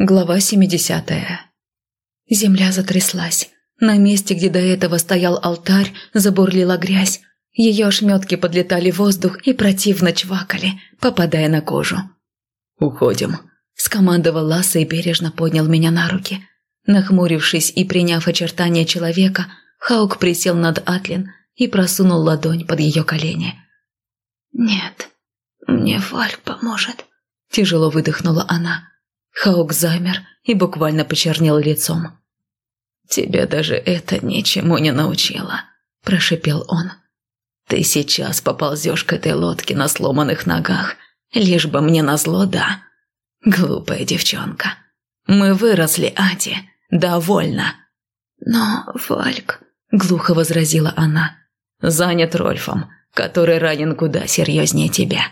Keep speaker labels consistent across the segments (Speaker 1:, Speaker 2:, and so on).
Speaker 1: Глава 70 Земля затряслась. На месте, где до этого стоял алтарь, забурлила грязь. Ее ошметки подлетали в воздух и противно чвакали, попадая на кожу.
Speaker 2: «Уходим», –
Speaker 1: скомандовал Ласса и бережно поднял меня на руки. Нахмурившись и приняв очертания человека, Хаук присел над Атлин и просунул ладонь под ее колени. «Нет, мне Вальк поможет», – тяжело выдохнула она. Хаук замер и буквально почернел лицом.
Speaker 2: «Тебя даже это ничему не научило», – прошипел он. «Ты сейчас поползешь к этой лодке на сломанных ногах, лишь бы мне назло, да? Глупая девчонка. Мы выросли, Ади, довольно».
Speaker 1: «Но, Вальк», – глухо возразила она, –
Speaker 2: «занят Рольфом, который ранен куда серьезнее тебя».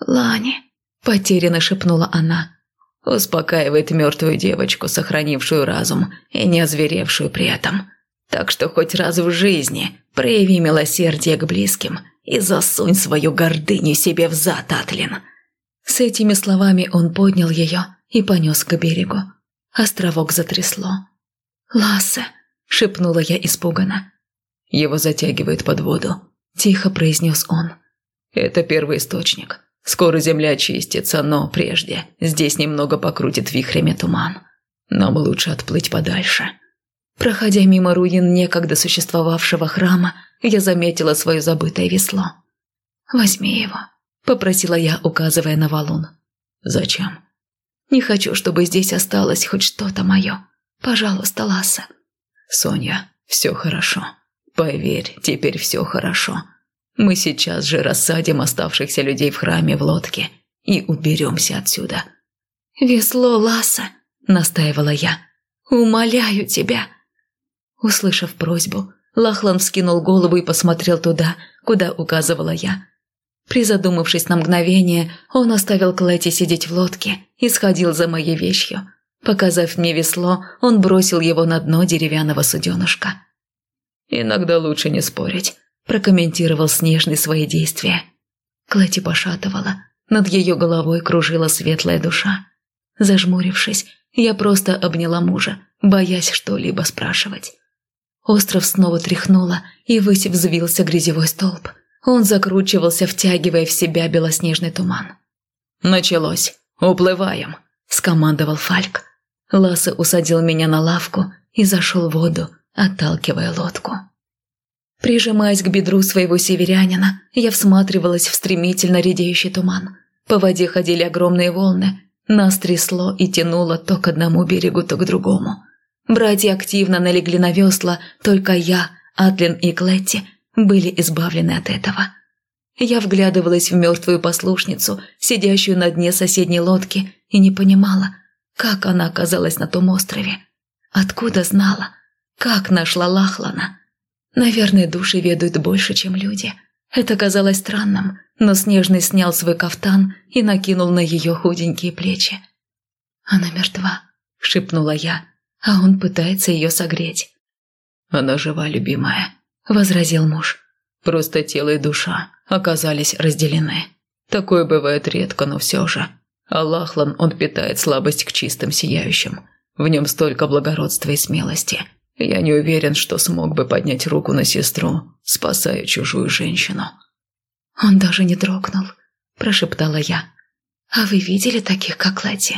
Speaker 1: «Лани», – потерянно шепнула она,
Speaker 2: Успокаивает мертвую девочку, сохранившую разум и не озверевшую при этом. Так что хоть раз в жизни прояви милосердие к близким и засунь свою гордыню себе в зад, Атлин.
Speaker 1: С этими словами он поднял ее и понес к берегу. Островок затрясло. «Лассе!» – шепнула я испуганно.
Speaker 2: «Его затягивает под воду», – тихо произнес он. «Это первый источник. Скоро земля очистится, но прежде здесь немного покрутит вихрями туман. Нам лучше отплыть подальше.
Speaker 1: Проходя мимо руин некогда существовавшего храма, я заметила свое забытое весло. «Возьми его», – попросила я, указывая на валун.
Speaker 2: «Зачем?»
Speaker 1: «Не хочу, чтобы здесь осталось хоть что-то мое. Пожалуйста, Ласса».
Speaker 2: «Соня, все хорошо. Поверь, теперь все хорошо. Мы сейчас же рассадим оставшихся людей в храме в лодке и уберемся отсюда».
Speaker 1: «Весло, Ласса!» – настаивала я. «Умоляю тебя!» Услышав просьбу, Лахлан вскинул голову и посмотрел туда, куда указывала я. Призадумавшись на мгновение, он оставил Клэти сидеть в лодке и сходил за моей вещью. Показав мне весло, он бросил его на дно деревянного суденышка.
Speaker 2: «Иногда лучше не спорить
Speaker 1: прокомментировал Снежный свои действия. Клэти пошатывала, над ее головой кружила светлая душа. Зажмурившись, я просто обняла мужа, боясь что-либо спрашивать. Остров снова тряхнуло, и ввысь взвился грязевой столб. Он закручивался, втягивая в себя белоснежный туман.
Speaker 2: «Началось! Уплываем!» – скомандовал Фальк.
Speaker 1: Ласса усадил меня на лавку и зашел в воду, отталкивая лодку. Прижимаясь к бедру своего северянина, я всматривалась в стремительно редеющий туман. По воде ходили огромные волны. Нас трясло и тянуло то к одному берегу, то к другому. Братья активно налегли на весла, только я, Атлин и Клетти были избавлены от этого. Я вглядывалась в мертвую послушницу, сидящую на дне соседней лодки, и не понимала, как она оказалась на том острове. Откуда знала? Как нашла Лахлана? Наверное, души ведают больше, чем люди. Это казалось странным, но Снежный снял свой кафтан и накинул на ее худенькие плечи. «Она мертва», — шепнула я, а он пытается ее согреть.
Speaker 2: «Она жива, любимая», — возразил муж. «Просто тело и душа оказались разделены. Такое бывает редко, но все же. Аллахлан, он питает слабость к чистым сияющим. В нем столько благородства и смелости, я не уверен, что смог бы поднять руку на сестру, спасая чужую женщину.
Speaker 1: Он даже не дрогнул, прошептала я. А вы видели таких, как Лэти?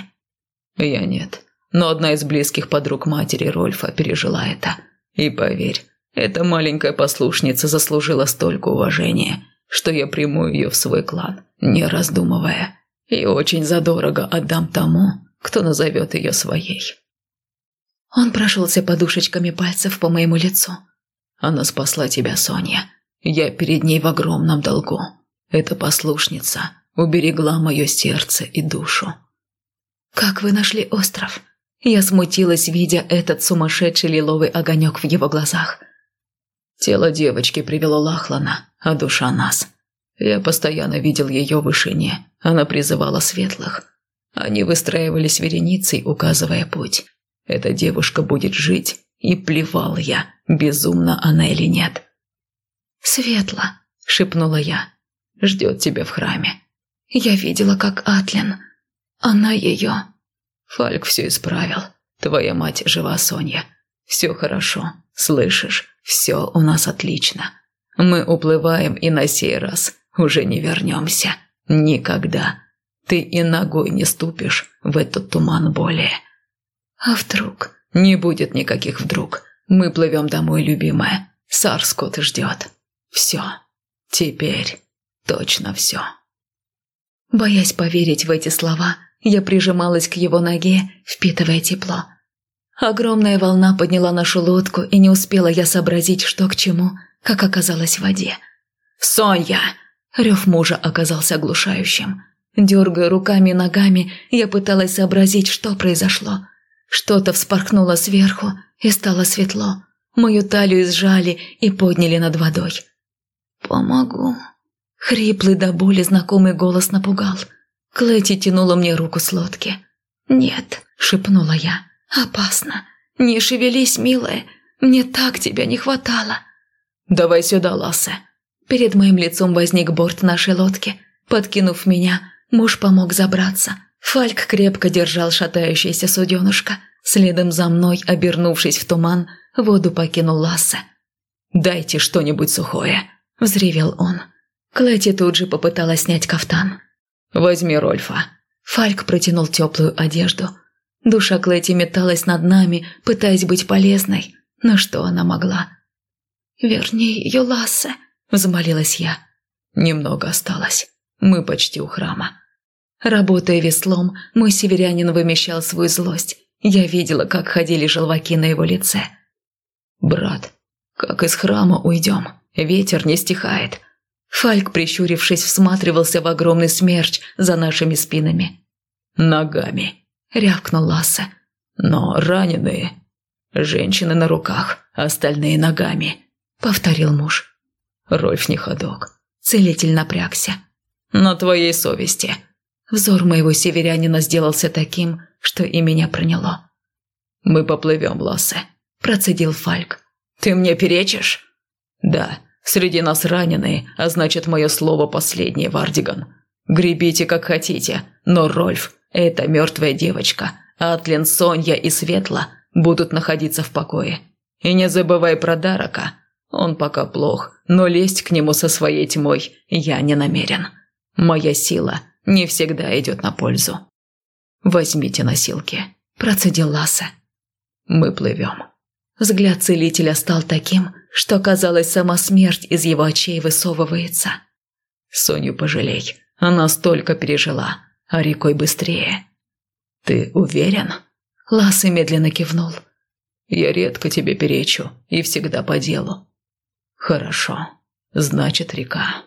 Speaker 2: Я нет, но одна из близких подруг матери Рольфа пережила это. И поверь, эта маленькая послушница заслужила столько уважения, что я приму ее в свой клан, не раздумывая, и очень задорого отдам тому, кто назовет ее своей.
Speaker 1: Он прошелся подушечками пальцев по моему лицу.
Speaker 2: «Она спасла тебя, Соня. Я перед ней в огромном долгу. Эта послушница уберегла мое сердце и душу».
Speaker 1: «Как вы нашли остров?» Я смутилась, видя этот сумасшедший лиловый огонек в его глазах.
Speaker 2: Тело девочки привело Лахлана, а душа нас. Я постоянно видел ее в вышине. Она призывала светлых. Они выстраивались вереницей, указывая путь. Эта девушка будет жить, и плевал я, безумна она или нет.
Speaker 1: «Светло», — шепнула я, —
Speaker 2: «ждет тебя в храме».
Speaker 1: Я видела, как Атлин. Она ее
Speaker 2: Фальк все исправил. Твоя мать жива, Соня. Все хорошо. Слышишь? Все у нас отлично. Мы уплываем и на сей раз уже не вернемся. Никогда. Ты и ногой не ступишь в этот туман более. А вдруг? Не будет никаких вдруг. Мы плывем домой, любимая. Сарскот ждет. Все. Теперь точно все.
Speaker 1: Боясь поверить в эти слова, я прижималась к его ноге, впитывая тепло. Огромная волна подняла нашу лодку, и не успела я сообразить, что к чему, как оказалось в воде. «Соня!» Рев мужа оказался оглушающим. Дергая руками и ногами, я пыталась сообразить, что произошло. Что-то вспорхнуло сверху, и стало светло. Мою талию сжали и подняли над водой. «Помогу». Хриплый до боли знакомый голос напугал. Клэти тянула мне руку с лодки. «Нет», — шепнула я, — «опасно. Не шевелись, милая, мне так тебя не хватало».
Speaker 2: «Давай сюда, Лассе».
Speaker 1: Перед моим лицом возник борт нашей лодки. Подкинув меня, муж помог забраться. Фальк крепко держал шатающееся суденышко. Следом за мной, обернувшись в туман, воду покинул Лассе.
Speaker 2: «Дайте что-нибудь сухое», – взревел он.
Speaker 1: Клэти тут же попыталась снять кафтан.
Speaker 2: «Возьми Рольфа».
Speaker 1: Фальк протянул теплую одежду. Душа Клэти металась над нами, пытаясь быть полезной. Но что она могла? «Верни ее, Лассе», – взмолилась я.
Speaker 2: «Немного осталось. Мы почти у храма».
Speaker 1: Работая веслом, мой северянин вымещал свою злость. Я видела, как ходили желваки на его лице.
Speaker 2: «Брат, как из храма уйдем? Ветер не стихает».
Speaker 1: Фальк, прищурившись, всматривался в огромный смерч за нашими спинами.
Speaker 2: «Ногами», — рявкнул Лассе. «Но раненые. Женщины на руках, остальные ногами», — повторил муж. Рольф не ходок. Целитель напрягся. «На твоей совести».
Speaker 1: Взор моего северянина сделался таким, что и меня проняло.
Speaker 2: «Мы поплывем, Лассе», – процедил Фальк. «Ты мне перечишь?» «Да, среди нас раненые, а значит, мое слово последнее, Вардиган. Гребите как хотите, но Рольф – это мертвая девочка, а Атлин, Сонья и Светла будут находиться в покое. И не забывай про Дарака. Он пока плох, но лезть к нему со своей тьмой я не намерен. Моя сила не всегда идет на пользу. Возьмите носилки», – процедил Лассе. «Мы плывем».
Speaker 1: Взгляд целителя стал таким, что, казалось, сама смерть из его очей высовывается.
Speaker 2: «Соню пожалей, она столько пережила, а рекой быстрее». «Ты уверен?»
Speaker 1: Лассе медленно кивнул.
Speaker 2: «Я редко тебе перечу и всегда по делу». «Хорошо, значит, река».